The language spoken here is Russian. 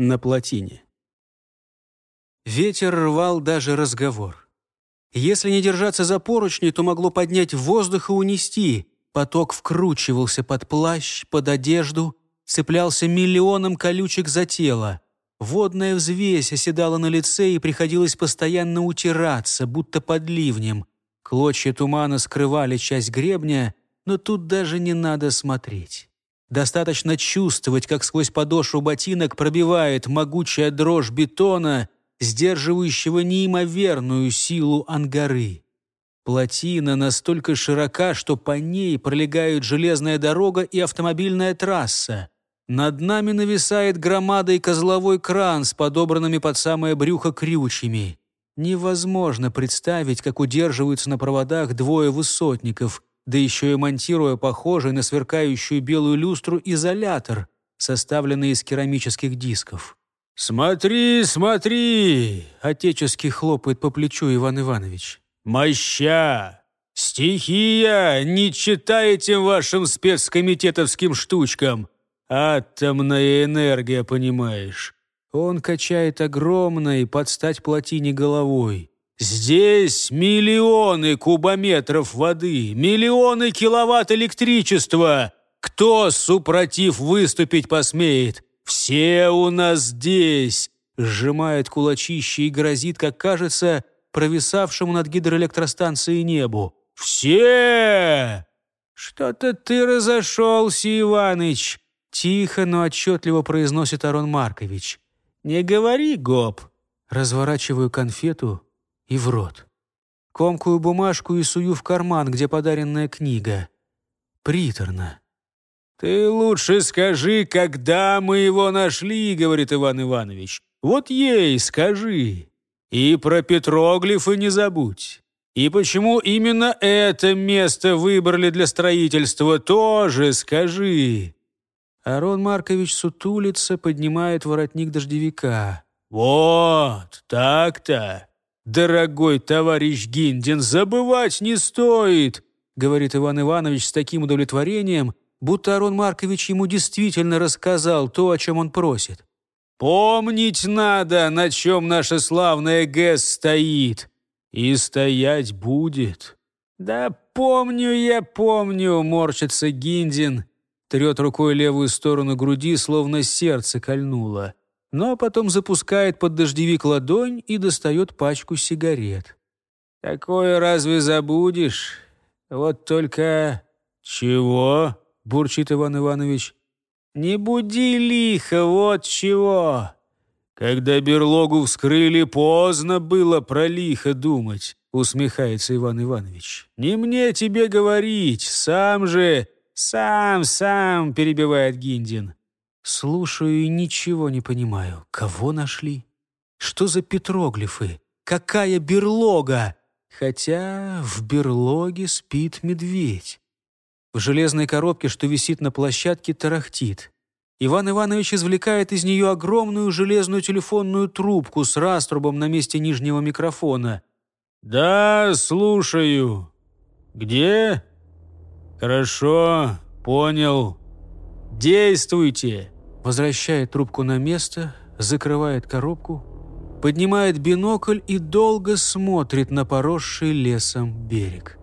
на плотине. Ветер рвал даже разговор. Если не держаться за поручни, то могло поднять воздух и унести. Поток вкручивался под плащ, под одежду, цеплялся миллионом колючек за тело. Водная взвесь оседала на лице и приходилось постоянно утираться, будто под ливнем. Клочья тумана скрывали часть гребня, но тут даже не надо смотреть. Достаточно чувствовать, как сквозь подошву ботинок пробивает могучая дрожь бетона, сдерживающего неимоверную силу ангары. Плотина настолько широка, что по ней пролегают железная дорога и автомобильная трасса. Над нами нависает громадой козловой кран с подобранными под самое брюхо крючьями. Невозможно представить, как удерживаются на проводах двое высотников, да еще и монтируя похожий на сверкающую белую люстру изолятор, составленный из керамических дисков. «Смотри, смотри!» — отечески хлопает по плечу Иван Иванович. «Моща! Стихия! Не читай этим вашим спецкомитетовским штучкам! Атомная энергия, понимаешь?» Он качает огромной под стать плотине головой. «Здесь миллионы кубометров воды, миллионы киловатт электричества! Кто, супротив, выступить посмеет? Все у нас здесь!» Сжимает кулачище и грозит, как кажется, провисавшему над гидроэлектростанцией небу. «Все!» «Что-то ты разошелся, Иваныч!» Тихо, но отчетливо произносит Арон Маркович. «Не говори, гоп!» Разворачиваю конфету и в рот. Комкую бумажку и сую в карман, где подаренная книга. Приторно. «Ты лучше скажи, когда мы его нашли», — говорит Иван Иванович. «Вот ей скажи. И про петроглифы не забудь. И почему именно это место выбрали для строительства, тоже скажи». Арон Маркович сутулится, поднимает воротник дождевика. «Вот, так-то! Дорогой товарищ Гиндин, забывать не стоит!» говорит Иван Иванович с таким удовлетворением, будто Арон Маркович ему действительно рассказал то, о чем он просит. «Помнить надо, на чем наша славная ГЭС стоит. И стоять будет». «Да помню я, помню», — морщится Гиндин. Трет рукой левую сторону груди, словно сердце кольнуло. Но потом запускает под дождевик ладонь и достает пачку сигарет. «Такое разве забудешь? Вот только...» «Чего?» — бурчит Иван Иванович. «Не буди лихо, вот чего!» «Когда берлогу вскрыли, поздно было про лихо думать», — усмехается Иван Иванович. «Не мне тебе говорить, сам же...» «Сам, сам», — перебивает Гиндин. Слушаю и ничего не понимаю. Кого нашли? Что за петроглифы? Какая берлога? Хотя в берлоге спит медведь. В железной коробке, что висит на площадке, тарахтит. Иван Иванович извлекает из нее огромную железную телефонную трубку с раструбом на месте нижнего микрофона. «Да, слушаю. Где?» «Хорошо, понял. Действуйте!» Возвращает трубку на место, закрывает коробку, поднимает бинокль и долго смотрит на поросший лесом берег.